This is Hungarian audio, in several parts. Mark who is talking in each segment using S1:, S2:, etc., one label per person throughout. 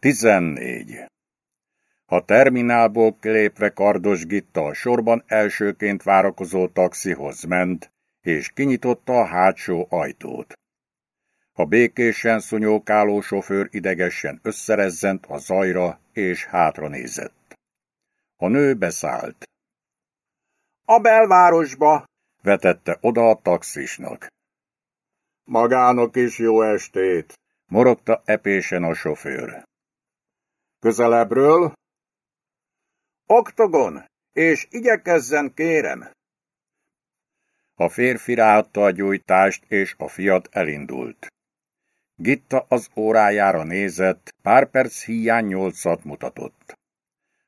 S1: 14. A terminálból kilépve Kardos Gitta a sorban elsőként várakozó taxihoz ment, és kinyitotta a hátsó ajtót. A békésen szunyókáló sofőr idegesen összerezzent a zajra, és hátra nézett. A nő beszállt.
S2: A belvárosba,
S1: vetette oda a taxisnak.
S2: Magának is jó estét,
S1: morogta epésen a sofőr.
S2: Közelebbről? Oktogon, és igyekezzen, kérem.
S1: A férfi ráadta a gyújtást, és a fiat elindult. Gitta az órájára nézett, pár perc hiány nyolcat mutatott.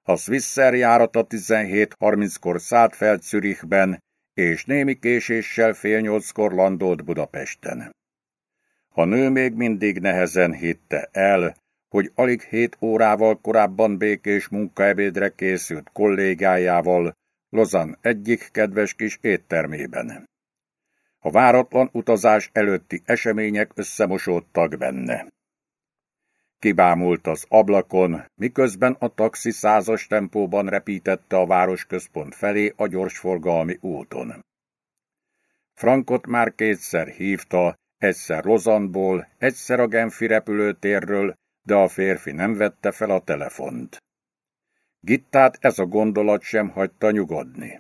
S1: A Swisser járata 17.30-kor szállt fel Zürichben, és némi késéssel fél nyolckor landolt Budapesten. A nő még mindig nehezen hitte el, hogy alig hét órával korábban békés munkaebédre készült kollégájával Lozan egyik kedves kis éttermében. A váratlan utazás előtti események összemosódtak benne. Kibámult az ablakon, miközben a taxi százas tempóban repítette a városközpont felé a gyorsforgalmi úton. Frankot már kétszer hívta, egyszer Lozanból, egyszer a Genfi repülőtérről, de a férfi nem vette fel a telefont. Gittát ez a gondolat sem hagyta nyugodni.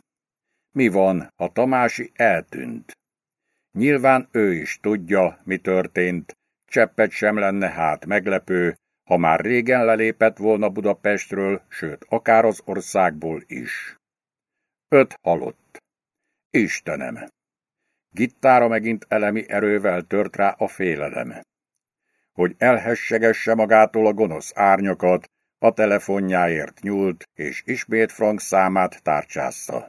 S1: Mi van, ha Tamási eltűnt? Nyilván ő is tudja, mi történt, cseppet sem lenne hát meglepő, ha már régen lelépett volna Budapestről, sőt, akár az országból is. Öt halott. Istenem! Gittára megint elemi erővel tört rá a félelem. Hogy elhessegesse magától a gonosz árnyakat, a telefonjáért nyúlt, és ismét Frank számát tárcsázta.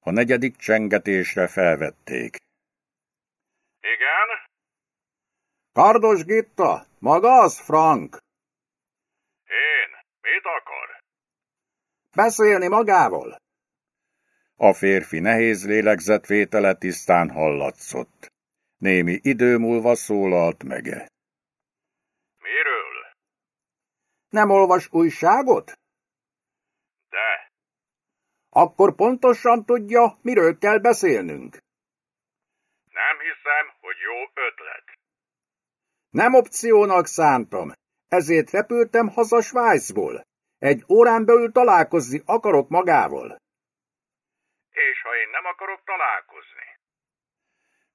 S1: A negyedik csengetésre felvették.
S2: Igen? Kardos Gitta, maga az, Frank?
S3: Én? Mit akar?
S2: Beszélni magával.
S1: A férfi nehéz lélegzetvétele tisztán hallatszott. Némi idő múlva szólalt meg.
S3: Miről?
S2: Nem olvas újságot?
S3: De.
S2: Akkor pontosan tudja, miről kell beszélnünk.
S3: Nem hiszem, hogy jó ötlet.
S2: Nem opciónak szántam, ezért repültem haza Svájcból. Egy órán belül találkozni akarok magával.
S3: És ha én nem akarok találkozni?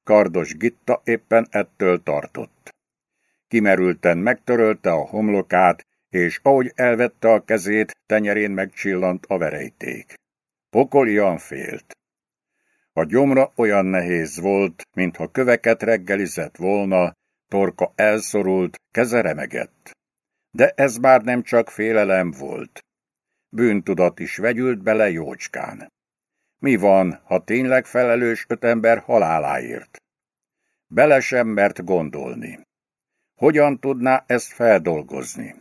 S1: Kardos Gitta éppen ettől tartott. Kimerülten megtörölte a homlokát, és ahogy elvette a kezét, tenyerén megcsillant a verejték. Pokolian félt. A gyomra olyan nehéz volt, mintha köveket reggelizett volna, torka elszorult, keze remegett. De ez már nem csak félelem volt. Bűntudat is vegyült bele jócskán. Mi van, ha tényleg felelős öt ember haláláért? Bele sem mert gondolni. Hogyan tudná ezt feldolgozni?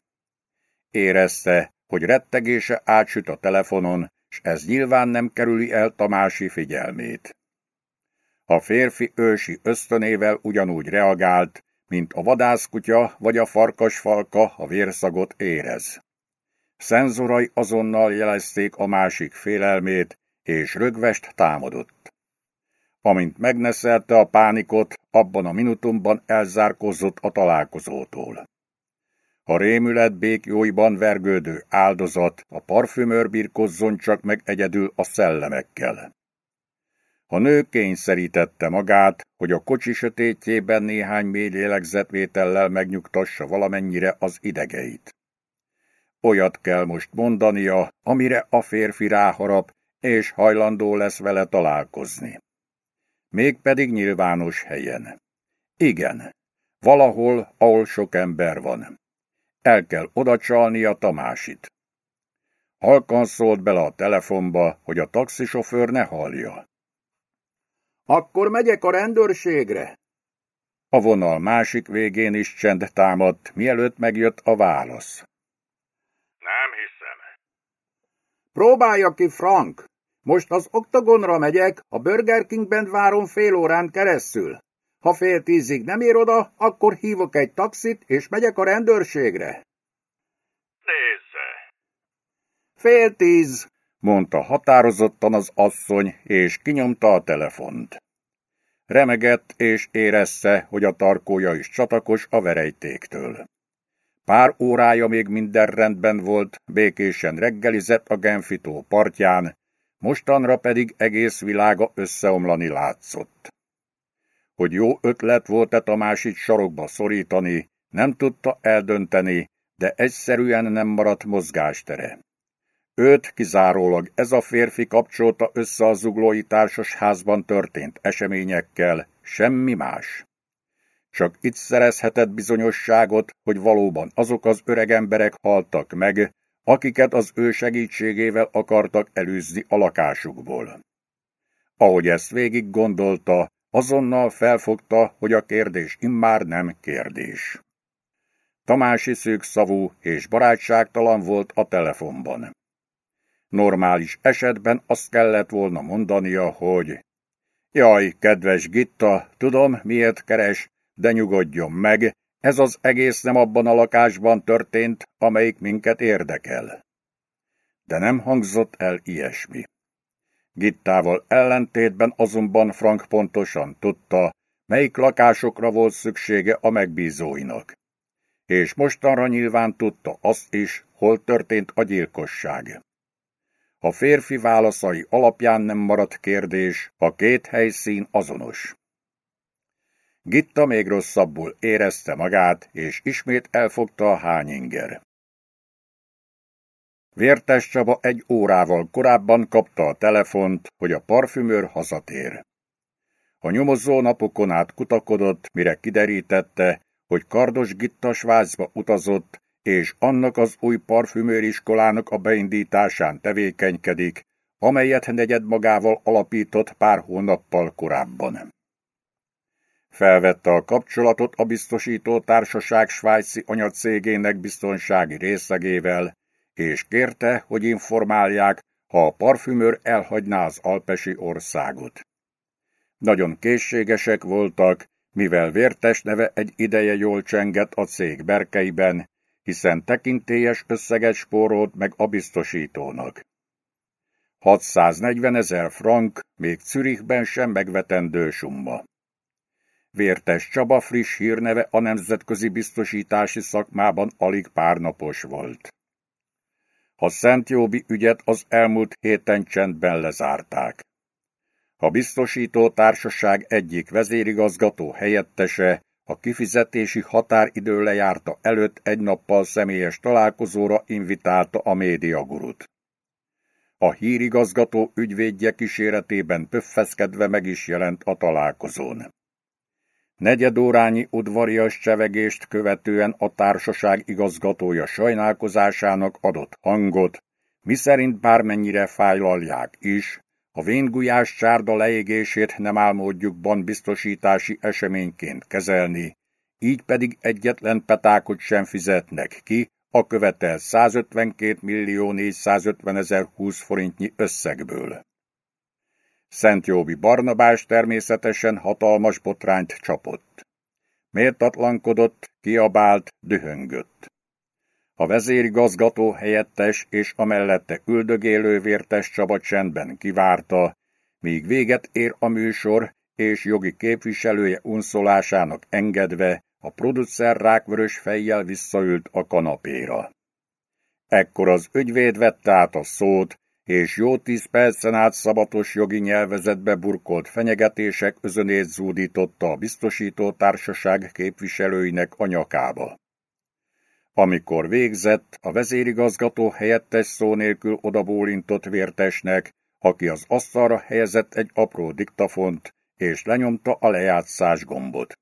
S1: Érezte, hogy rettegése átsüt a telefonon, s ez nyilván nem kerüli el Tamási figyelmét. A férfi ősi ösztönével ugyanúgy reagált, mint a vadászkutya vagy a farkasfalka a vérszagot érez. Szenzorai azonnal jelezték a másik félelmét, és rögvest támadott. Amint megneszelte a pánikot, abban a minutumban elzárkozott a találkozótól. A rémület békjóiban vergődő áldozat, a parfümőr birkozzon csak meg egyedül a szellemekkel. A nő kényszerítette magát, hogy a kocsi sötétjében néhány mély lélegzetvétellel megnyugtassa valamennyire az idegeit. Olyat kell most mondania, amire a férfi ráharap, és hajlandó lesz vele találkozni. Mégpedig nyilvános helyen. Igen, valahol, ahol sok ember van. El kell odacsalni a Tamásit. Halkan szólt bele a telefonba, hogy a taxisofőr ne hallja.
S2: Akkor megyek a rendőrségre.
S1: A vonal másik végén is csend támadt, mielőtt megjött a válasz.
S3: Nem hiszem.
S2: Próbálja ki, Frank. Most az oktagonra megyek, a Burger Kingben várom fél órán keresztül. Ha fél tízig nem ér oda, akkor hívok egy taxit, és megyek a rendőrségre. Fél tíz,
S1: mondta határozottan az asszony, és kinyomta a telefont. Remegett és érezte, hogy a tarkója is csatakos a verejtéktől. Pár órája még minden rendben volt, békésen reggelizett a Genfitó partján, mostanra pedig egész világa összeomlani látszott. Hogy jó ötlet volt-e Tamásit sarokba szorítani, nem tudta eldönteni, de egyszerűen nem maradt mozgástere. Őt kizárólag ez a férfi kapcsolta össze a zuglói társasházban történt eseményekkel, semmi más. Csak itt szerezhetett bizonyosságot, hogy valóban azok az öreg emberek haltak meg, akiket az ő segítségével akartak elűzni a lakásukból. Ahogy ezt végig gondolta, azonnal felfogta, hogy a kérdés immár nem kérdés. Tamási szűkszavú és barátságtalan volt a telefonban. Normális esetben azt kellett volna mondania, hogy Jaj, kedves Gitta, tudom, miért keres, de nyugodjon meg, ez az egész nem abban a lakásban történt, amelyik minket érdekel. De nem hangzott el ilyesmi. Gittával ellentétben azonban Frank pontosan tudta, melyik lakásokra volt szüksége a megbízóinak. És mostanra nyilván tudta azt is, hol történt a gyilkosság. A férfi válaszai alapján nem maradt kérdés, a két helyszín azonos. Gitta még rosszabbul érezte magát, és ismét elfogta a hányinger. Vértes Csaba egy órával korábban kapta a telefont, hogy a parfümőr hazatér. A nyomozó napokon át kutakodott, mire kiderítette, hogy Kardos Gitta Svájcba utazott, és annak az új parfümőriskolának a beindításán tevékenykedik, amelyet negyed magával alapított pár hónappal korábban. Felvette a kapcsolatot a biztosító társaság svájci anyacégének biztonsági részlegével, és kérte, hogy informálják, ha a parfümőr elhagyná az alpesi országot. Nagyon készségesek voltak, mivel vértes neve egy ideje jól csengett a cég berkeiben, hiszen tekintélyes összeget spórolt meg a biztosítónak. 640 ezer frank még Zürichben sem megvetendő summa. Vértes Csaba friss hírneve a nemzetközi biztosítási szakmában alig pár napos volt. A Szent Jóbi ügyet az elmúlt héten csendben lezárták. A biztosító társaság egyik vezérigazgató helyettese a kifizetési határidő lejárta előtt egy nappal személyes találkozóra invitálta a médiagurut. A hírigazgató ügyvédje kíséretében pöffeszkedve meg is jelent a találkozón. Negyedórányi udvarias csevegést követően a társaság igazgatója sajnálkozásának adott hangot, miszerint bármennyire fájlalják is, a véngujás csárda leégését nem álmodjukban biztosítási eseményként kezelni, így pedig egyetlen petákot sem fizetnek ki a követel 152 millió 450 ezer 20 forintnyi összegből. Szent Jóbi Barnabás természetesen hatalmas botrányt csapott. Mértatlankodott, kiabált, dühöngött. A vezérigazgató helyettes és a mellette üldögélő vértes Csaba csendben kivárta, míg véget ér a műsor, és jogi képviselője unszolásának engedve a producer rákvörös fejjel visszaült a kanapéra. Ekkor az ügyvéd vette át a szót, és jó tíz percen át szabatos jogi nyelvezetbe burkolt fenyegetések özönét zúdította a biztosító társaság képviselőinek a nyakába. Amikor végzett, a vezérigazgató helyettes szó nélkül odabólintott vértesnek, aki az asztalra helyezett egy apró diktafont, és lenyomta a lejátszás gombot.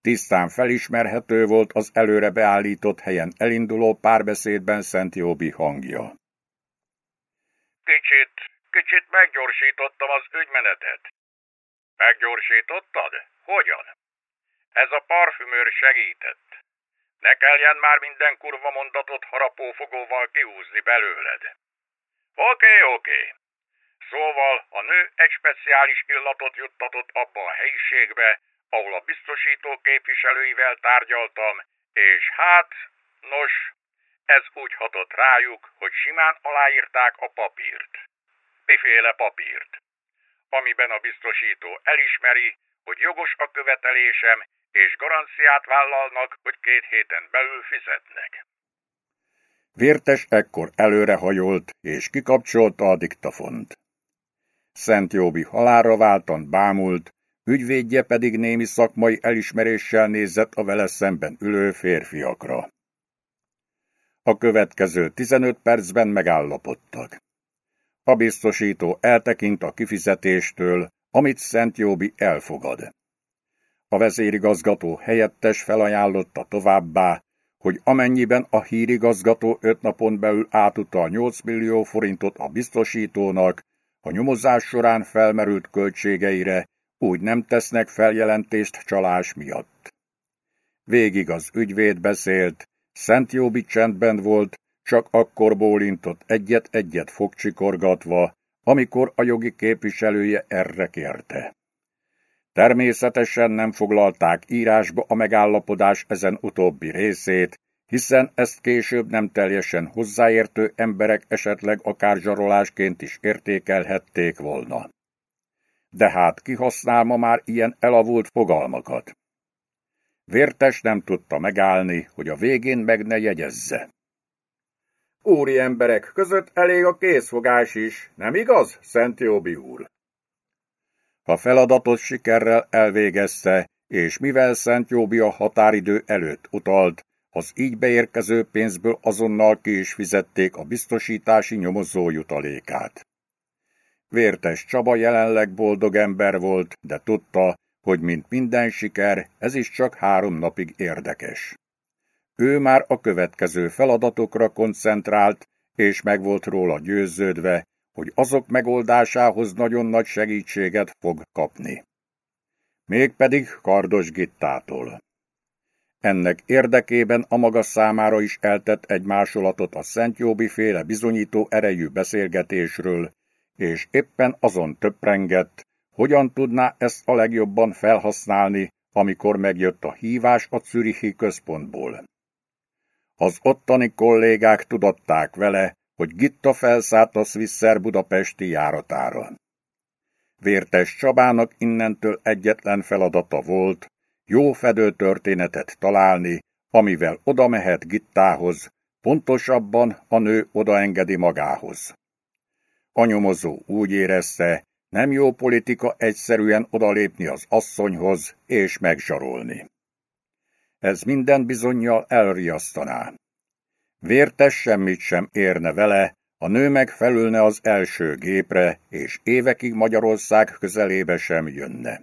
S1: Tisztán felismerhető volt az előre beállított helyen elinduló párbeszédben Szent Jóbi hangja.
S3: Kicsit, kicsit meggyorsítottam az ügymenetet. Meggyorsítottad? Hogyan? Ez a parfümőr segített. Ne kelljen már minden kurva mondatot harapófogóval kihúzni belőled. Oké, oké. Szóval a nő egy speciális illatot juttatott abba a helyiségbe, ahol a biztosító képviselőivel tárgyaltam, és hát, nos, Ez úgy hatott rájuk, hogy simán aláírták a papírt. Miféle papírt? Amiben a biztosító elismeri, hogy jogos a követelésem, és garanciát vállalnak, hogy két héten belül fizetnek.
S1: Vértes ekkor előrehajolt, és kikapcsolta a diktafont. Szent Jóbi halálra váltan bámult, ügyvédje pedig némi szakmai elismeréssel nézett a vele szemben ülő férfiakra. A következő 15 percben megállapodtak. A biztosító eltekint a kifizetéstől, amit Szent Jóbi elfogad. A vezérigazgató helyettes felajánlotta továbbá, hogy amennyiben a hírigazgató öt napon belül átutal 8 millió forintot a biztosítónak, a nyomozás során felmerült költségeire úgy nem tesznek feljelentést csalás miatt. Végig az ügyvéd beszélt, Szent Jóbi csendben volt, csak akkor bólintott egyet-egyet fogcsikorgatva, amikor a jogi képviselője erre kérte. Természetesen nem foglalták írásba a megállapodás ezen utóbbi részét, hiszen ezt később nem teljesen hozzáértő emberek esetleg akár zsarolásként is értékelhették volna. De hát kihasznál ma már ilyen elavult fogalmakat. Vértes nem tudta megállni, hogy a végén meg ne jegyezze.
S2: Úri emberek között elég a készfogás is, nem igaz, Szent Jóbi úr?
S1: A feladatot sikerrel elvégezte, és mivel Szent Jóbi a határidő előtt utalt, az így beérkező pénzből azonnal ki is fizették a biztosítási nyomozó jutalékát. Vértes Csaba jelenleg boldog ember volt, de tudta, hogy mint minden siker, ez is csak három napig érdekes. Ő már a következő feladatokra koncentrált, és meg volt róla győződve, hogy azok megoldásához nagyon nagy segítséget fog kapni. Mégpedig Kardos Gittától. Ennek érdekében a maga számára is eltett egy másolatot a Szent Jóbi féle bizonyító erejű beszélgetésről, és éppen azon töprengett, hogyan tudná ezt a legjobban felhasználni, amikor megjött a hívás a Zürichi központból. Az ottani kollégák tudatták vele, hogy Gitta felszállt a Swisser budapesti járatára. Vértes Csabának innentől egyetlen feladata volt, jó fedő történetet találni, amivel oda mehet Gittához, pontosabban a nő odaengedi magához. A nyomozó úgy érezte, nem jó politika egyszerűen odalépni az asszonyhoz és megzsarolni. Ez minden bizonyal elriasztaná. Vértes semmit sem érne vele, a nő meg felülne az első gépre, és évekig Magyarország közelébe sem jönne.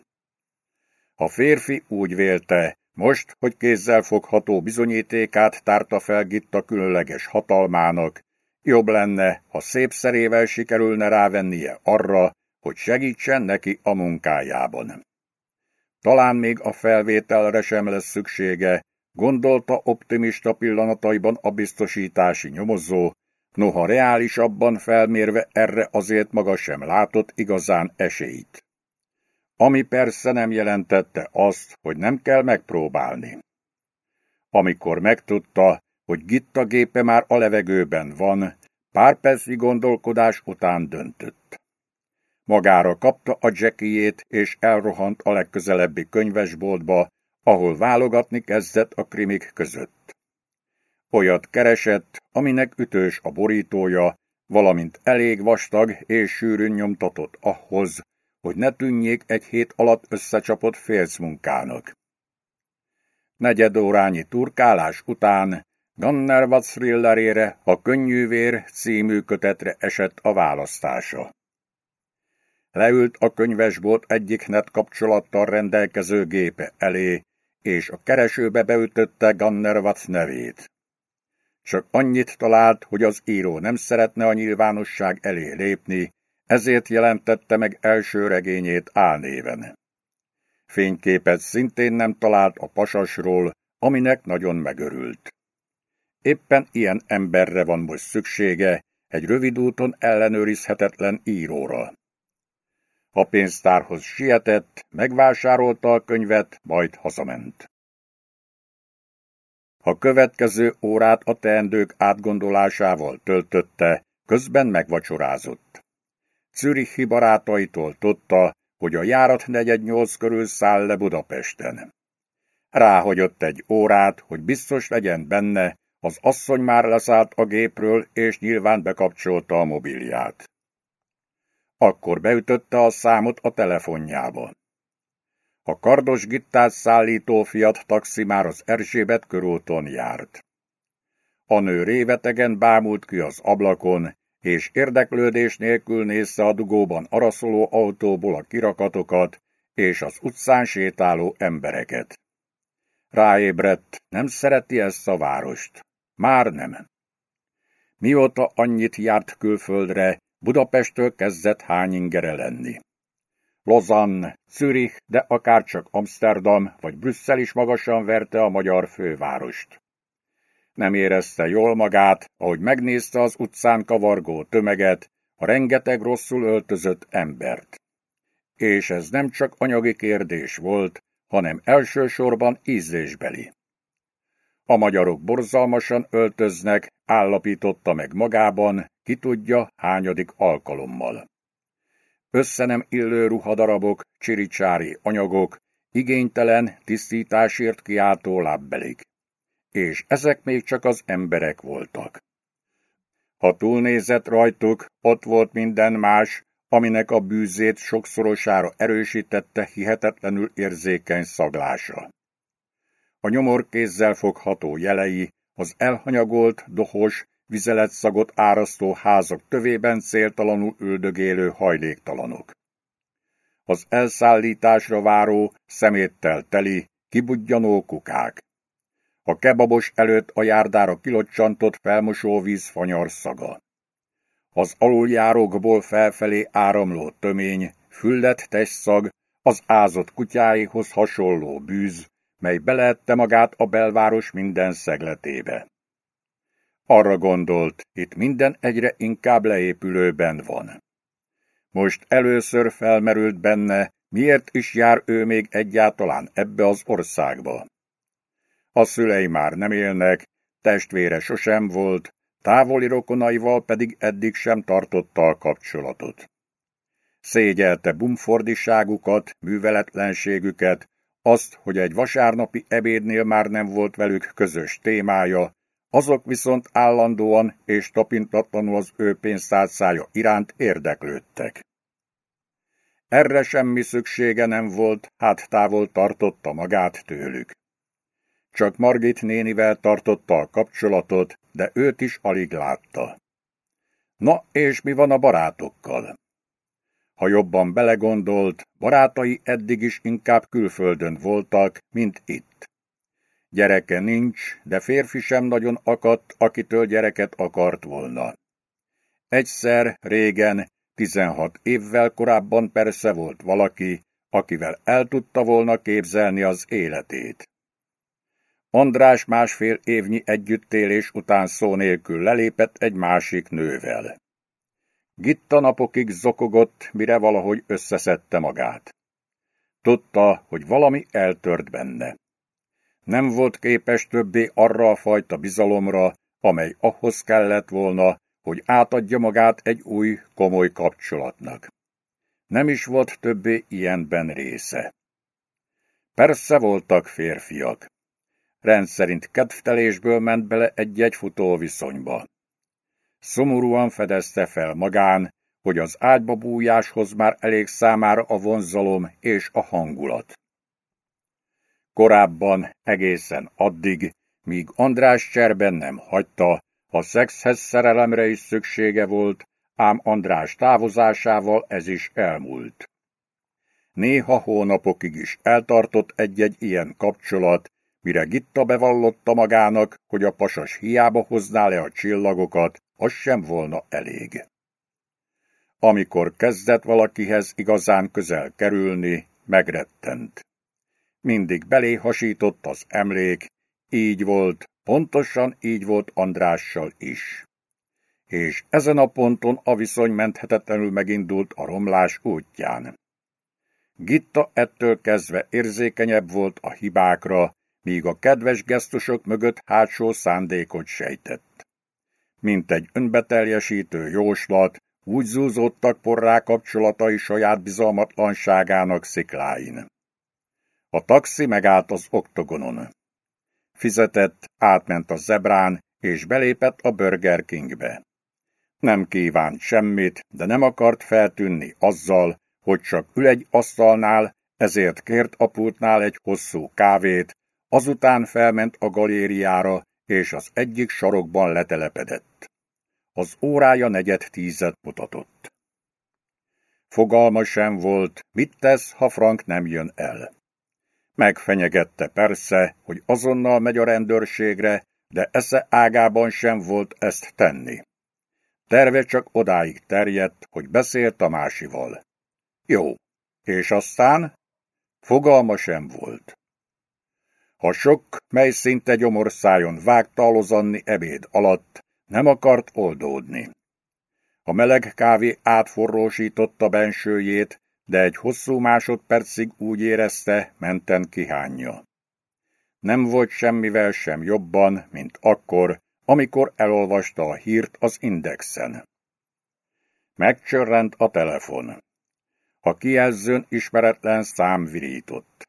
S1: A férfi úgy vélte, most, hogy kézzel fogható bizonyítékát tárta fel Gitta különleges hatalmának, jobb lenne, ha szép szerével sikerülne rávennie arra, hogy segítsen neki a munkájában. Talán még a felvételre sem lesz szüksége, gondolta optimista pillanataiban a biztosítási nyomozó, noha reálisabban felmérve erre azért maga sem látott igazán esélyt. Ami persze nem jelentette azt, hogy nem kell megpróbálni. Amikor megtudta, hogy Gitta gépe már a levegőben van, pár perci gondolkodás után döntött. Magára kapta a jackiét, és elrohant a legközelebbi könyvesboltba, ahol válogatni kezdett a krimik között. Olyat keresett, aminek ütős a borítója, valamint elég vastag és sűrűn nyomtatott ahhoz, hogy ne tűnjék egy hét alatt összecsapott félcmunkának. Negyed órányi turkálás után Ganner thrillerére a Könnyűvér című kötetre esett a választása. Leült a könyvesbolt egyik net kapcsolattal rendelkező gépe elé, és a keresőbe beütötte Gannervat nevét. Csak annyit talált, hogy az író nem szeretne a nyilvánosság elé lépni, ezért jelentette meg első regényét álnéven. Fényképet szintén nem talált a pasasról, aminek nagyon megörült. Éppen ilyen emberre van most szüksége, egy rövid úton ellenőrizhetetlen íróra. A pénztárhoz sietett, megvásárolta a könyvet, majd hazament. A következő órát a teendők átgondolásával töltötte, közben megvacsorázott. Zürichi barátaitól tudta, hogy a járat negyed nyolc körül száll le Budapesten. Ráhagyott egy órát, hogy biztos legyen benne, az asszony már leszállt a gépről, és nyilván bekapcsolta a mobilját. Akkor beütötte a számot a telefonjába. A kardos gittát szállító fiat taxi már az Erzsébet körúton járt. A nő révetegen bámult ki az ablakon, és érdeklődés nélkül nézte a dugóban araszoló autóból a kirakatokat és az utcán sétáló embereket. Ráébredt, nem szereti ezt a várost. Már nem. Mióta annyit járt külföldre, Budapesttől kezdett hányingere lenni. Lausanne, Zürich, de akár csak Amsterdam vagy Brüsszel is magasan verte a magyar fővárost. Nem érezte jól magát, ahogy megnézte az utcán kavargó tömeget, a rengeteg rosszul öltözött embert. És ez nem csak anyagi kérdés volt, hanem elsősorban ízlésbeli. A magyarok borzalmasan öltöznek, állapította meg magában, ki tudja hányadik alkalommal. Összenem illő ruhadarabok, csiricsári anyagok, igénytelen, tisztításért kiáltó lábbelik. És ezek még csak az emberek voltak. Ha túlnézett rajtuk, ott volt minden más, aminek a bűzét sokszorosára erősítette hihetetlenül érzékeny szaglása. A nyomor kézzel fogható jelei, az elhanyagolt, dohos, vizeletszagot árasztó házak tövében céltalanul üldögélő hajléktalanok. Az elszállításra váró, szeméttel teli, kibudjanó kukák. A kebabos előtt a járdára kilocsantott felmosóvíz fanyar szaga. Az aluljárókból felfelé áramló tömény, füllet testszag, az ázott kutyáihoz hasonló bűz, mely beleette magát a belváros minden szegletébe. Arra gondolt, itt minden egyre inkább leépülőben van. Most először felmerült benne, miért is jár ő még egyáltalán ebbe az országba. A szülei már nem élnek, testvére sosem volt, távoli rokonaival pedig eddig sem tartotta a kapcsolatot. Szégyelte bumfordiságukat, műveletlenségüket, azt, hogy egy vasárnapi ebédnél már nem volt velük közös témája, azok viszont állandóan és tapintatlanul az ő pénztárcája iránt érdeklődtek. Erre semmi szüksége nem volt, hát távol tartotta magát tőlük. Csak Margit nénivel tartotta a kapcsolatot, de őt is alig látta. Na, és mi van a barátokkal? Ha jobban belegondolt, barátai eddig is inkább külföldön voltak, mint itt. Gyereke nincs, de férfi sem nagyon akadt, akitől gyereket akart volna. Egyszer, régen, 16 évvel korábban persze volt valaki, akivel el tudta volna képzelni az életét. András másfél évnyi együttélés után szó nélkül lelépett egy másik nővel. Gitta napokig zokogott, mire valahogy összeszedte magát. Tudta, hogy valami eltört benne. Nem volt képes többé arra a fajta bizalomra, amely ahhoz kellett volna, hogy átadja magát egy új, komoly kapcsolatnak. Nem is volt többé ilyenben része. Persze voltak férfiak. Rendszerint kedvtelésből ment bele egy-egy futóviszonyba. Szomorúan fedezte fel magán, hogy az ágyba bújáshoz már elég számára a vonzalom és a hangulat. Korábban, egészen addig, míg András cserben nem hagyta, a szexhez szerelemre is szüksége volt, ám András távozásával ez is elmúlt. Néha hónapokig is eltartott egy-egy ilyen kapcsolat, mire Gitta bevallotta magának, hogy a pasas hiába hozná le a csillagokat, az sem volna elég. Amikor kezdett valakihez igazán közel kerülni, megrettent. Mindig belé hasított az emlék, így volt, pontosan így volt Andrással is. És ezen a ponton a viszony menthetetlenül megindult a romlás útján. Gitta ettől kezdve érzékenyebb volt a hibákra, míg a kedves gesztusok mögött hátsó szándékot sejtett. Mint egy önbeteljesítő jóslat, úgy zúzódtak porrá kapcsolatai saját bizalmatlanságának szikláin. A taxi megállt az oktogonon. Fizetett, átment a zebrán, és belépett a Burger Kingbe. Nem kívánt semmit, de nem akart feltűnni azzal, hogy csak ül egy asztalnál, ezért kért a pultnál egy hosszú kávét, azután felment a galériára, és az egyik sarokban letelepedett. Az órája negyed tízet mutatott. Fogalma sem volt, mit tesz, ha Frank nem jön el. Megfenyegette persze, hogy azonnal megy a rendőrségre, de esze ágában sem volt ezt tenni. Terve csak odáig terjedt, hogy beszélt a másival. Jó, és aztán? Fogalma sem volt. Ha sok, mely szinte gyomorszájon vágta lozanni ebéd alatt, nem akart oldódni. A meleg kávé átforrósította bensőjét, de egy hosszú másodpercig úgy érezte, menten kihányja. Nem volt semmivel sem jobban, mint akkor, amikor elolvasta a hírt az indexen. Megcsörrent a telefon. A kijelzőn ismeretlen szám virított.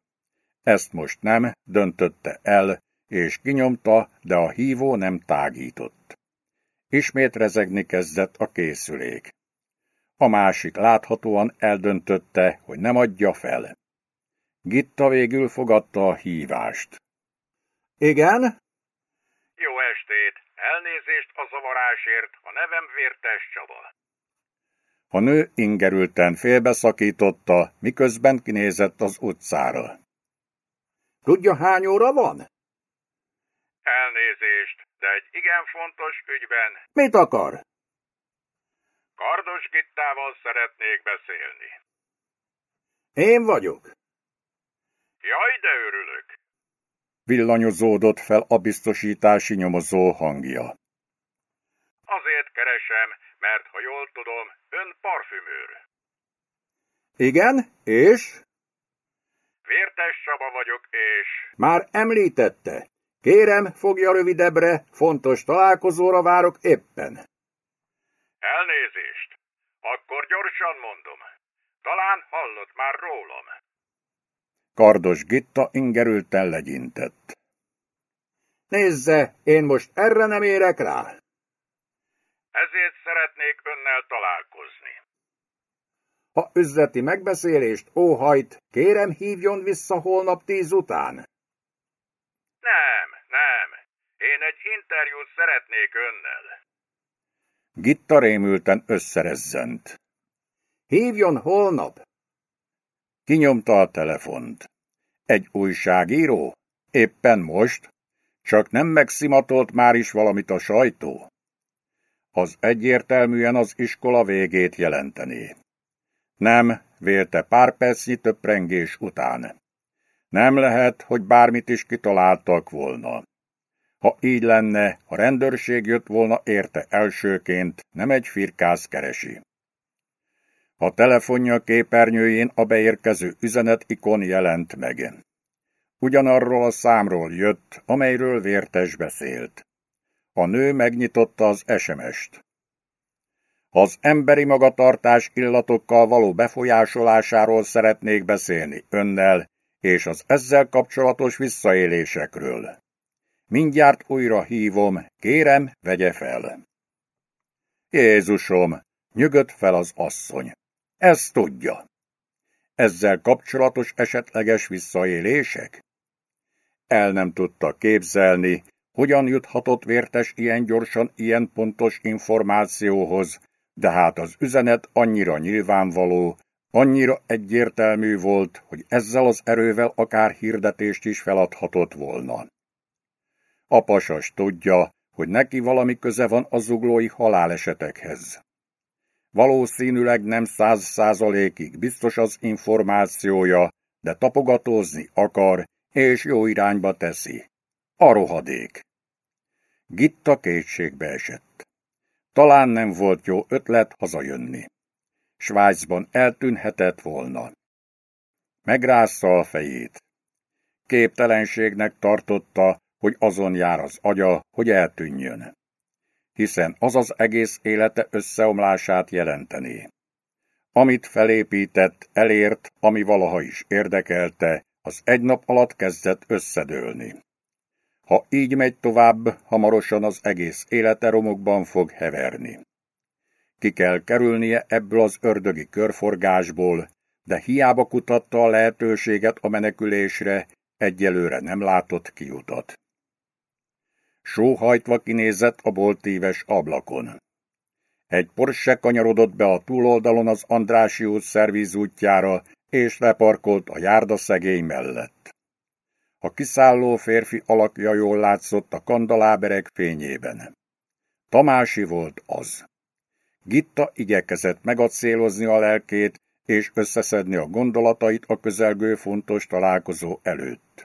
S1: Ezt most nem, döntötte el, és kinyomta, de a hívó nem tágított. Ismét rezegni kezdett a készülék. A másik láthatóan eldöntötte, hogy nem adja fel. Gitta végül fogadta a hívást.
S2: Igen?
S3: Jó estét! Elnézést a zavarásért, a nevem Vértes Csaba.
S1: A nő ingerülten félbeszakította, miközben kinézett az utcára.
S2: Tudja, hány óra van?
S3: Elnézést, de egy igen fontos ügyben.
S2: Mit akar?
S3: Kardos Gittával szeretnék beszélni.
S2: Én vagyok.
S3: Jaj, de örülök.
S1: Villanyozódott fel a biztosítási nyomozó hangja.
S3: Azért keresem, mert ha jól tudom, ön parfümőr.
S2: Igen, és?
S3: Vértes Csaba vagyok, és...
S2: Már említette. Kérem, fogja rövidebbre, fontos találkozóra várok éppen.
S3: Elnézést. Akkor gyorsan mondom. Talán hallott már rólam.
S1: Kardos Gitta ingerülten legyintett.
S2: Nézze, én most erre nem érek rá.
S3: Ezért szeretnék önnel találkozni.
S2: Ha üzleti megbeszélést óhajt, kérem hívjon vissza holnap tíz után.
S3: Nem, nem. Én egy interjút szeretnék önnel.
S1: Gitta rémülten összerezzent.
S2: Hívjon holnap!
S1: Kinyomta a telefont. Egy újságíró? Éppen most? Csak nem megszimatolt már is valamit a sajtó? Az egyértelműen az iskola végét jelentené. Nem, vélte pár percnyi töprengés után. Nem lehet, hogy bármit is kitaláltak volna. Ha így lenne, a rendőrség jött volna érte elsőként, nem egy firkász keresi. A telefonja képernyőjén a beérkező üzenet ikon jelent meg. Ugyanarról a számról jött, amelyről Vértes beszélt. A nő megnyitotta az SMS-t. Az emberi magatartás illatokkal való befolyásolásáról szeretnék beszélni önnel, és az ezzel kapcsolatos visszaélésekről. Mindjárt újra hívom, kérem, vegye fel. Jézusom, nyögött fel az asszony. Ezt tudja. Ezzel kapcsolatos esetleges visszaélések? El nem tudta képzelni, hogyan juthatott vértes ilyen gyorsan, ilyen pontos információhoz, de hát az üzenet annyira nyilvánvaló, annyira egyértelmű volt, hogy ezzel az erővel akár hirdetést is feladhatott volna. A pasas tudja, hogy neki valami köze van a zuglói halálesetekhez. Valószínűleg nem száz százalékig biztos az információja, de tapogatózni akar, és jó irányba teszi. A rohadék. Gitta kétségbe esett. Talán nem volt jó ötlet hazajönni. Svájcban eltűnhetett volna. Megrázza a fejét. Képtelenségnek tartotta, hogy azon jár az agya, hogy eltűnjön. Hiszen az az egész élete összeomlását jelentené. Amit felépített, elért, ami valaha is érdekelte, az egy nap alatt kezdett összedőlni. Ha így megy tovább, hamarosan az egész élete romokban fog heverni. Ki kell kerülnie ebből az ördögi körforgásból, de hiába kutatta a lehetőséget a menekülésre, egyelőre nem látott kiutat. Sóhajtva kinézett a boltíves ablakon. Egy Porsche kanyarodott be a túloldalon az Andrási út szervízútjára, és leparkolt a járda szegély mellett. A kiszálló férfi alakja jól látszott a kandaláberek fényében. Tamási volt az. Gitta igyekezett megacélozni a lelkét, és összeszedni a gondolatait a közelgő fontos találkozó előtt.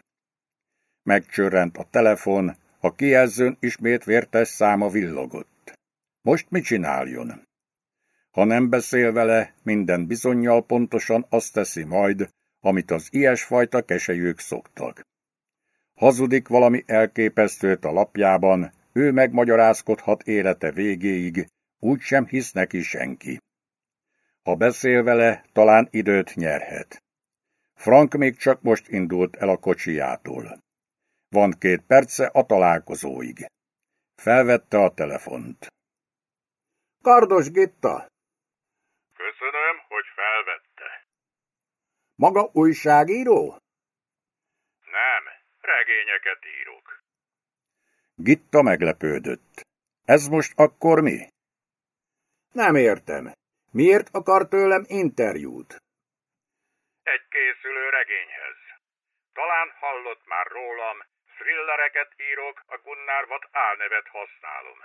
S1: Megcsörrent a telefon, a kijelzőn ismét vértes száma villogott. Most mit csináljon? Ha nem beszél vele, minden bizonyal pontosan azt teszi majd, amit az ilyesfajta keselyők szoktak. Hazudik valami elképesztőt a lapjában, ő megmagyarázkodhat élete végéig, úgy sem hisz neki senki. Ha beszél vele, talán időt nyerhet. Frank még csak most indult el a kocsijától. Van két perce a találkozóig. Felvette a telefont.
S2: Kardos Gitta!
S3: Köszönöm, hogy felvette.
S2: Maga újságíró?
S3: Nem, regényeket írok.
S1: Gitta meglepődött. Ez most akkor mi?
S2: Nem értem. Miért akar tőlem interjút?
S3: Egy készülő regényhez. Talán hallott már rólam, thrillereket írok, a Gunnárvat álnevet használom.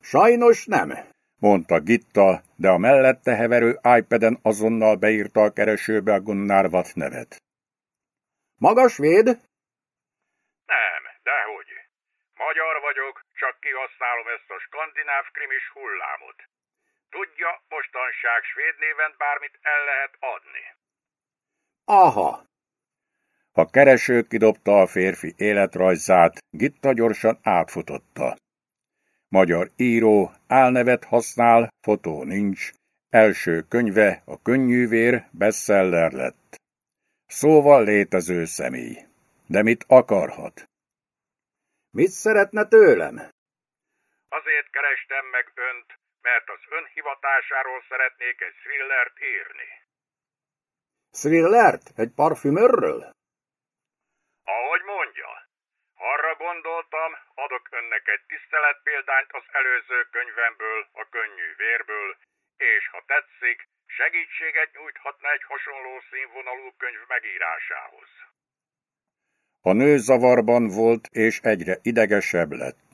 S2: Sajnos nem,
S1: mondta Gitta, de a mellette heverő iPad-en azonnal beírta a keresőbe a Gunnárvat nevet.
S2: Maga svéd?
S3: Nem, dehogy. Magyar vagyok, csak kihasználom ezt a skandináv krimis hullámot. Tudja, mostanság svéd néven bármit el lehet adni.
S2: Aha.
S1: A kereső kidobta a férfi életrajzát, Gitta gyorsan átfutotta. Magyar író, álnevet használ, fotó nincs, első könyve, a könnyűvér, bestseller lett. Szóval létező személy. De mit akarhat?
S2: Mit szeretne tőlem?
S3: Azért kerestem meg önt, mert az ön hivatásáról szeretnék egy thrillert írni.
S2: Thrillert? Egy parfümörről?
S3: Ahogy mondja. Arra gondoltam, adok önnek egy tiszteletpéldányt az előző könyvemből, a könnyű vérből, és ha tetszik, segítséget nyújthatna egy hasonló színvonalú könyv megírásához.
S1: A nő zavarban volt, és egyre idegesebb lett.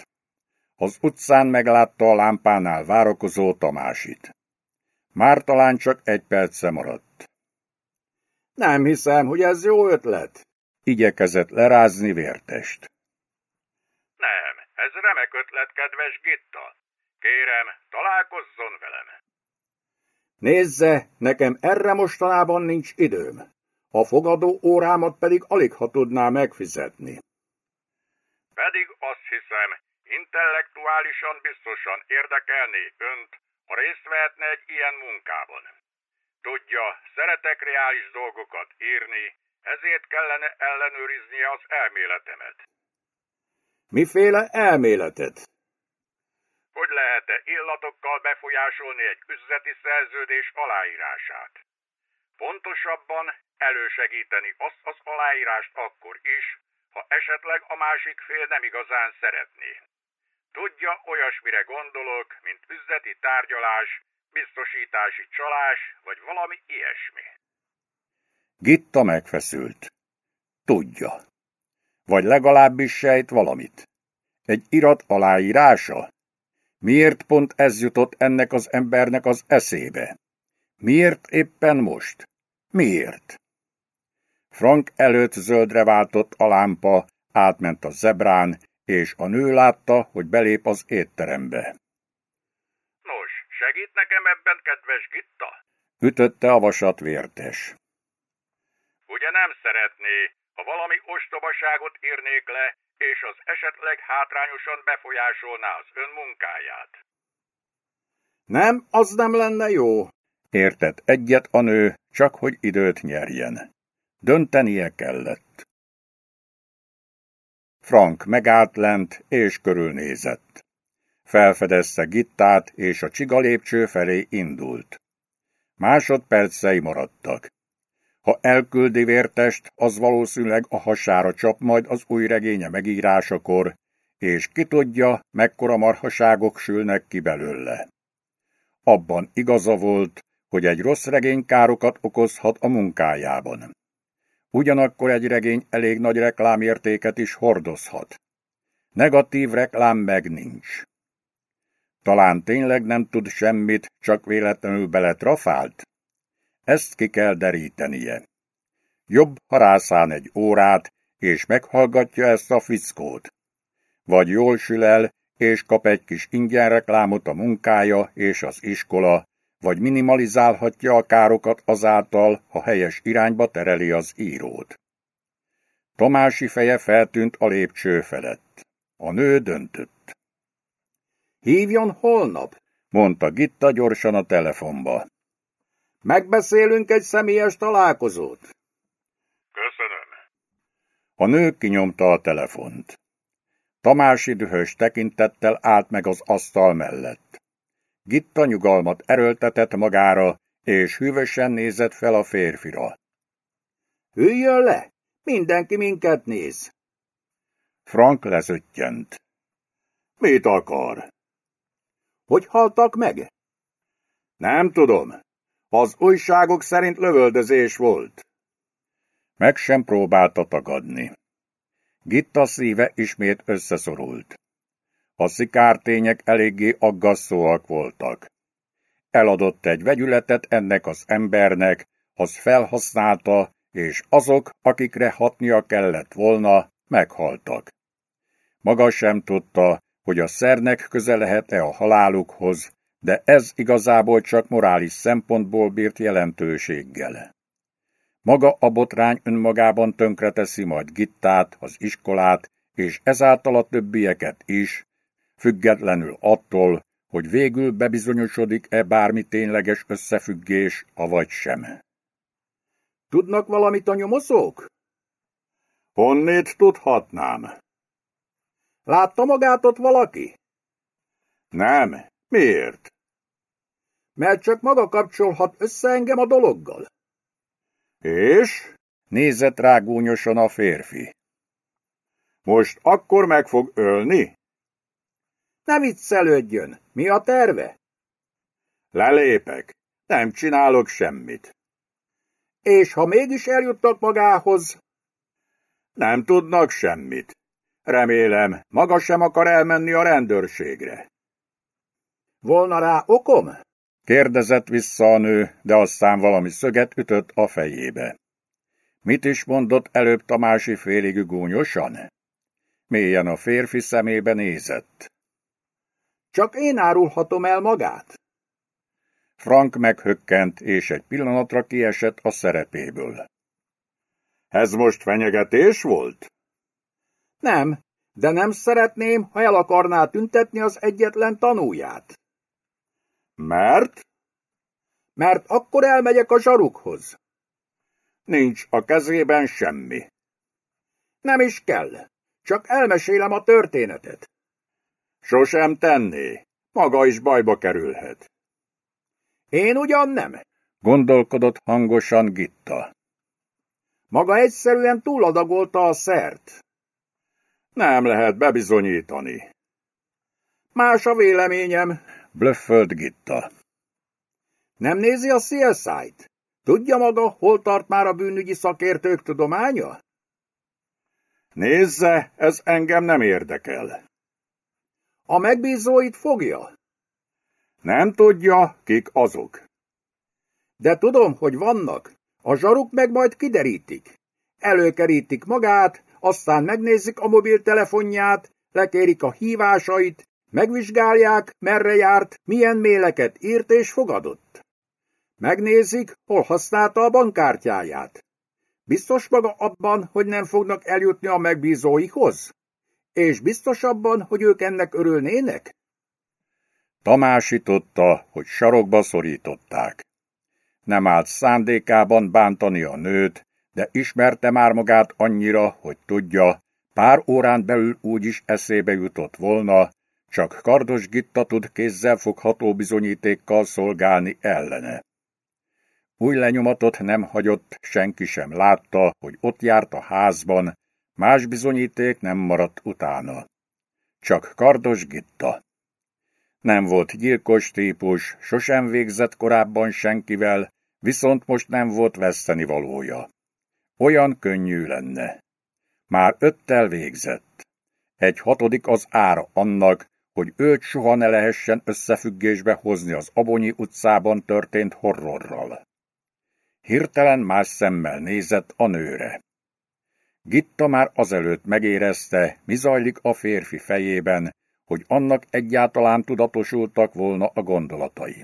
S1: Az utcán meglátta a lámpánál várakozó Tamásit. Már talán csak egy perce maradt.
S2: Nem hiszem, hogy ez jó ötlet.
S1: Igyekezett lerázni vértest.
S3: Nem, ez remek ötlet, kedves Gitta. Kérem, találkozzon velem.
S2: Nézze, nekem erre mostanában nincs időm. A fogadó órámat pedig alig ha tudná megfizetni.
S3: Pedig azt hiszem, intellektuálisan biztosan érdekelné önt, ha részt vehetne egy ilyen munkában. Tudja, szeretek reális dolgokat írni, ezért kellene ellenőriznie az elméletemet.
S2: Miféle elméletet?
S3: Hogy lehet-e illatokkal befolyásolni egy üzleti szerződés aláírását? Pontosabban elősegíteni azt az aláírást akkor is, ha esetleg a másik fél nem igazán szeretné. Tudja, olyasmire gondolok, mint üzleti tárgyalás, biztosítási csalás, vagy valami ilyesmi.
S1: Gitta megfeszült. Tudja. Vagy legalábbis sejt valamit. Egy irat aláírása? Miért pont ez jutott ennek az embernek az eszébe? Miért éppen most? Miért? Frank előtt zöldre váltott a lámpa, átment a zebrán, és a nő látta, hogy belép az étterembe.
S3: Nos, segít nekem ebben, kedves Gitta?
S1: Ütötte a vasat vértes.
S3: Ugye nem szeretné, ha valami ostobaságot írnék le, és az esetleg hátrányosan befolyásolná az ön munkáját.
S2: Nem, az nem lenne jó.
S1: Értett egyet a nő, csak hogy időt nyerjen. Döntenie kellett. Frank megállt lent, és körülnézett. Felfedezte Gittát, és a csiga lépcső felé indult. Másodpercei maradtak. Ha elküldi vértest, az valószínűleg a hasára csap majd az új regénye megírásakor, és ki tudja, mekkora marhaságok sülnek ki belőle. Abban igaza volt, hogy egy rossz regény károkat okozhat a munkájában. Ugyanakkor egy regény elég nagy reklámértéket is hordozhat. Negatív reklám meg nincs. Talán tényleg nem tud semmit, csak véletlenül beletrafált? Ezt ki kell derítenie. Jobb, ha rászán egy órát, és meghallgatja ezt a fickót. Vagy jól sül el, és kap egy kis ingyen reklámot a munkája és az iskola, vagy minimalizálhatja a károkat azáltal, ha helyes irányba tereli az írót. Tomási feje feltűnt a lépcső felett. A nő döntött.
S2: Hívjon holnap,
S1: mondta Gitta gyorsan a telefonba.
S2: Megbeszélünk egy személyes találkozót.
S3: Köszönöm.
S1: A nő kinyomta a telefont. Tamási dühös tekintettel állt meg az asztal mellett. Gitta nyugalmat erőltetett magára, és hűvösen nézett fel a férfira.
S2: Üljön le! Mindenki minket néz!
S1: Frank lezöttyent. Mit akar?
S2: Hogy haltak meg?
S1: Nem tudom. Az újságok szerint lövöldözés volt. Meg sem próbálta tagadni. Gitta szíve ismét összeszorult. A szikártények eléggé aggasszóak voltak. Eladott egy vegyületet ennek az embernek, az felhasználta, és azok, akikre hatnia kellett volna, meghaltak. Maga sem tudta, hogy a szernek köze lehet-e a halálukhoz, de ez igazából csak morális szempontból bírt jelentőséggel. Maga a botrány önmagában tönkreteszi majd Gittát, az iskolát, és ezáltal a többieket is, függetlenül attól, hogy végül bebizonyosodik-e bármi tényleges összefüggés, avagy sem.
S2: Tudnak valamit a nyomozók?
S1: Honnét tudhatnám?
S2: Látta magát ott valaki?
S1: Nem. Miért?
S2: Mert csak maga kapcsolhat össze engem a dologgal.
S1: És? Nézett rágúnyosan a férfi. Most akkor meg fog ölni?
S2: Ne viccelődjön! Mi a terve?
S1: Lelépek. Nem csinálok semmit.
S2: És ha mégis eljutnak magához?
S1: Nem tudnak semmit. Remélem, maga sem akar elmenni a rendőrségre.
S2: Volna rá okom?
S1: Kérdezett vissza a nő, de aztán valami szöget ütött a fejébe. Mit is mondott előbb Tamási félig gúnyosan? Mélyen a férfi szemébe nézett.
S2: Csak én árulhatom el magát.
S1: Frank meghökkent, és egy pillanatra kiesett a szerepéből. Ez most fenyegetés volt?
S2: Nem, de nem szeretném, ha el akarná tüntetni az egyetlen tanúját.
S1: Mert?
S2: Mert akkor elmegyek a zsarukhoz.
S1: Nincs a kezében semmi.
S2: Nem is kell, csak elmesélem a történetet.
S1: Sosem tenné. Maga is bajba kerülhet.
S2: Én ugyan nem,
S1: gondolkodott hangosan Gitta.
S2: Maga egyszerűen túladagolta a szert.
S1: Nem lehet bebizonyítani.
S2: Más a véleményem,
S1: blöffölt Gitta.
S2: Nem nézi a CSI-t? Tudja maga, hol tart már a bűnügyi szakértők tudománya?
S1: Nézze, ez engem nem érdekel.
S2: A megbízóit fogja?
S1: Nem tudja, kik azok.
S2: De tudom, hogy vannak. A zsaruk meg majd kiderítik. Előkerítik magát, aztán megnézik a mobiltelefonját, lekérik a hívásait, megvizsgálják, merre járt, milyen méleket írt és fogadott. Megnézik, hol használta a bankkártyáját. Biztos maga abban, hogy nem fognak eljutni a megbízóikhoz? És biztos abban, hogy ők ennek örülnének?
S1: Tamásította, hogy sarokba szorították. Nem állt szándékában bántani a nőt, de ismerte már magát annyira, hogy tudja, pár órán belül úgy is eszébe jutott volna, csak Kardos Gitta tud kézzel fogható bizonyítékkal szolgálni ellene. Új lenyomatot nem hagyott, senki sem látta, hogy ott járt a házban, más bizonyíték nem maradt utána. Csak Kardos Gitta. Nem volt gyilkos típus, sosem végzett korábban senkivel, viszont most nem volt veszteni valója. Olyan könnyű lenne. Már öttel végzett. Egy hatodik az ára annak, hogy őt soha ne lehessen összefüggésbe hozni az Abonyi utcában történt horrorral. Hirtelen más szemmel nézett a nőre. Gitta már azelőtt megérezte, mi zajlik a férfi fejében, hogy annak egyáltalán tudatosultak volna a gondolatai.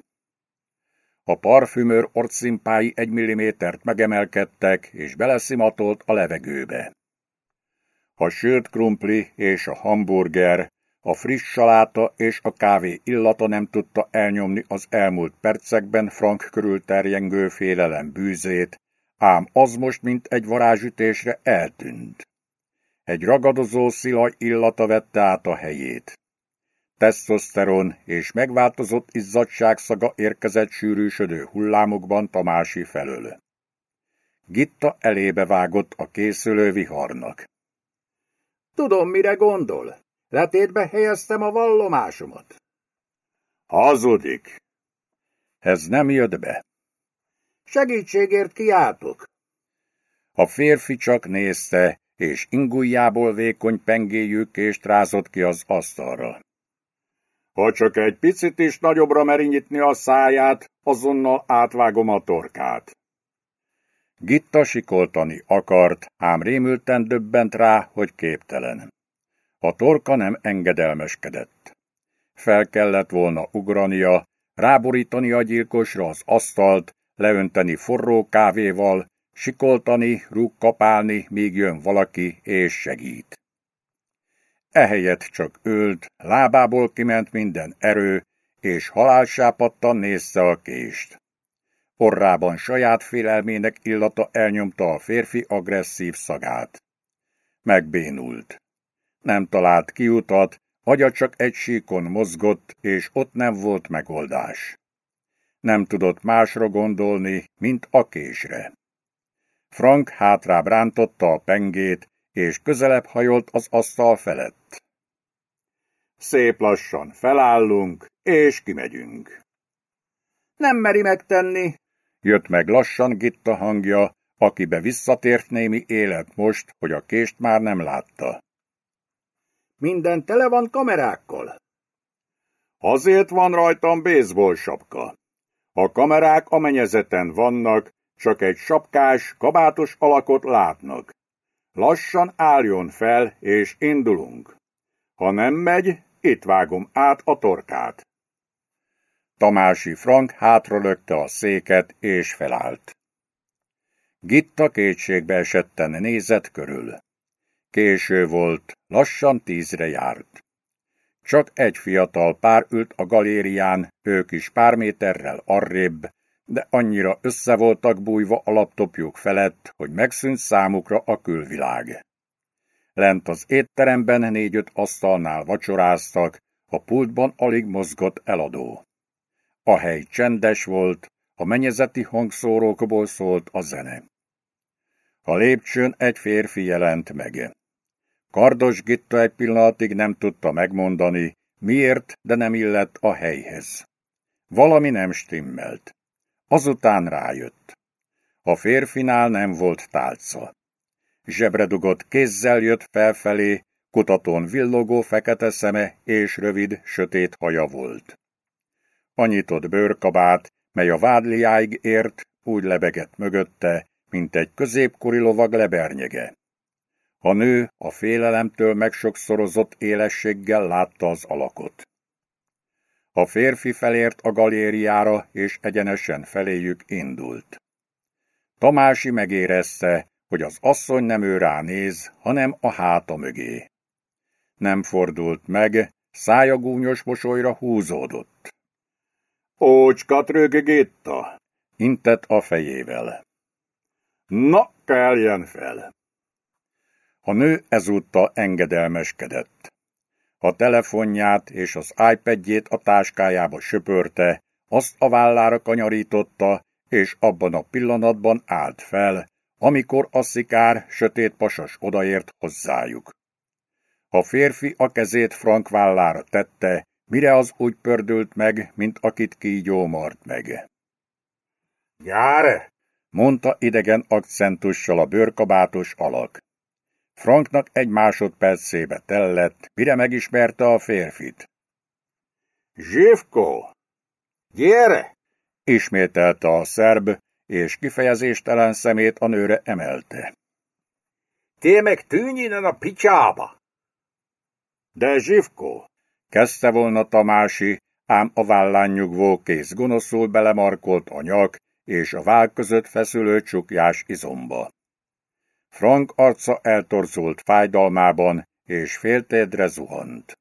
S1: A parfümőr orcimpái egy millimétert megemelkedtek, és beleszimatolt a levegőbe. A sült krumpli és a hamburger, a friss saláta és a kávé illata nem tudta elnyomni az elmúlt percekben Frank körül terjengő félelem bűzét, ám az most, mint egy varázsütésre eltűnt. Egy ragadozó szilaj illata vette át a helyét. Testoszteron és megváltozott izzadságszaga érkezett sűrűsödő hullámokban Tamási felől. Gitta elébe vágott a készülő viharnak.
S2: Tudom, mire gondol. Letétbe helyeztem a vallomásomat.
S1: Hazudik. Ez nem jött be.
S2: Segítségért kiáltok.
S1: A férfi csak nézte, és ingujjából vékony pengéjű kést rázott ki az asztalra. Ha csak egy picit is nagyobbra meri nyitni a száját, azonnal átvágom a torkát. Gitta sikoltani akart, ám rémülten döbbent rá, hogy képtelen. A torka nem engedelmeskedett. Fel kellett volna ugrania, ráborítani a gyilkosra az asztalt, leönteni forró kávéval, sikoltani, rúgkapálni, míg jön valaki és segít. Ehelyett csak ült, lábából kiment minden erő, és halálsápadtan nézte a kést. Orrában saját félelmének illata elnyomta a férfi agresszív szagát. Megbénult. Nem talált kiutat, agya csak egy síkon mozgott, és ott nem volt megoldás. Nem tudott másra gondolni, mint a késre. Frank hátrább rántotta a pengét, és közelebb hajolt az asztal felett. Szép lassan felállunk, és kimegyünk.
S2: Nem meri megtenni,
S1: jött meg lassan Gitta hangja, akibe visszatért némi élet most, hogy a kést már nem látta.
S2: Minden tele van kamerákkal.
S1: Azért van rajtam baseball sapka. A kamerák a menyezeten vannak, csak egy sapkás, kabátos alakot látnak. Lassan álljon fel, és indulunk. Ha nem megy, itt vágom át a torkát. Tamási Frank hátralökte a széket, és felállt. Gitta kétségbe esetten nézett körül. Késő volt, lassan tízre járt. Csak egy fiatal pár ült a galérián, ők is pár méterrel arrébb, de annyira össze voltak bújva a laptopjuk felett, hogy megszűnt számukra a külvilág. Lent az étteremben négy-öt asztalnál vacsoráztak, a pultban alig mozgott eladó. A hely csendes volt, a menyezeti hangszórókból szólt a zene. A lépcsőn egy férfi jelent meg. Kardos Gitta egy pillanatig nem tudta megmondani, miért, de nem illett a helyhez. Valami nem stimmelt. Azután rájött. A férfinál nem volt tálca. Zsebre dugott kézzel jött felfelé, kutatón villogó fekete szeme és rövid, sötét haja volt. A nyitott bőrkabát, mely a vádliáig ért, úgy lebegett mögötte, mint egy középkori lovag lebernyege. A nő a félelemtől megsokszorozott élességgel látta az alakot. A férfi felért a galériára, és egyenesen feléjük indult. Tamási megérezte, hogy az asszony nem ő ránéz, hanem a háta mögé. Nem fordult meg, szája gúnyos mosolyra húzódott.
S2: Ócska trögigétta!
S1: intett a fejével.
S2: Na, keljen fel!
S1: A nő ezúttal engedelmeskedett. A telefonját és az iPadjét a táskájába söpörte, azt a vállára kanyarította, és abban a pillanatban állt fel, amikor a szikár sötét pasas odaért hozzájuk. A férfi a kezét Frank vállára tette, mire az úgy pördült meg, mint akit kígyó mart meg.
S2: Gyáre!
S1: mondta idegen akcentussal a bőrkabátos alak. Franknak egy másodpercébe tellett, mire megismerte a férfit.
S2: Zsivko! Gyere!
S1: ismételte a szerb, és kifejezéstelen szemét a nőre emelte.
S2: Té meg tűnj innen a picsába!
S1: De Zsivko, kezdte volna Tamási, ám a vállán nyugvó kéz gonoszul belemarkolt a nyak és a váll között feszülő csukjás izomba. Frank arca eltorzult fájdalmában, és féltédre zuhant.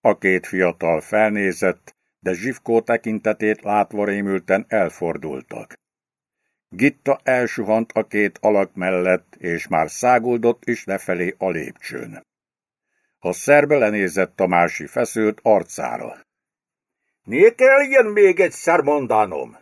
S1: A két fiatal felnézett, de Zsivkó tekintetét látva rémülten elfordultak. Gitta elsuhant a két alak mellett, és már száguldott is lefelé a lépcsőn. A szerbe lenézett a másik feszült arcára.
S2: Né kell ilyen még egyszer mondanom?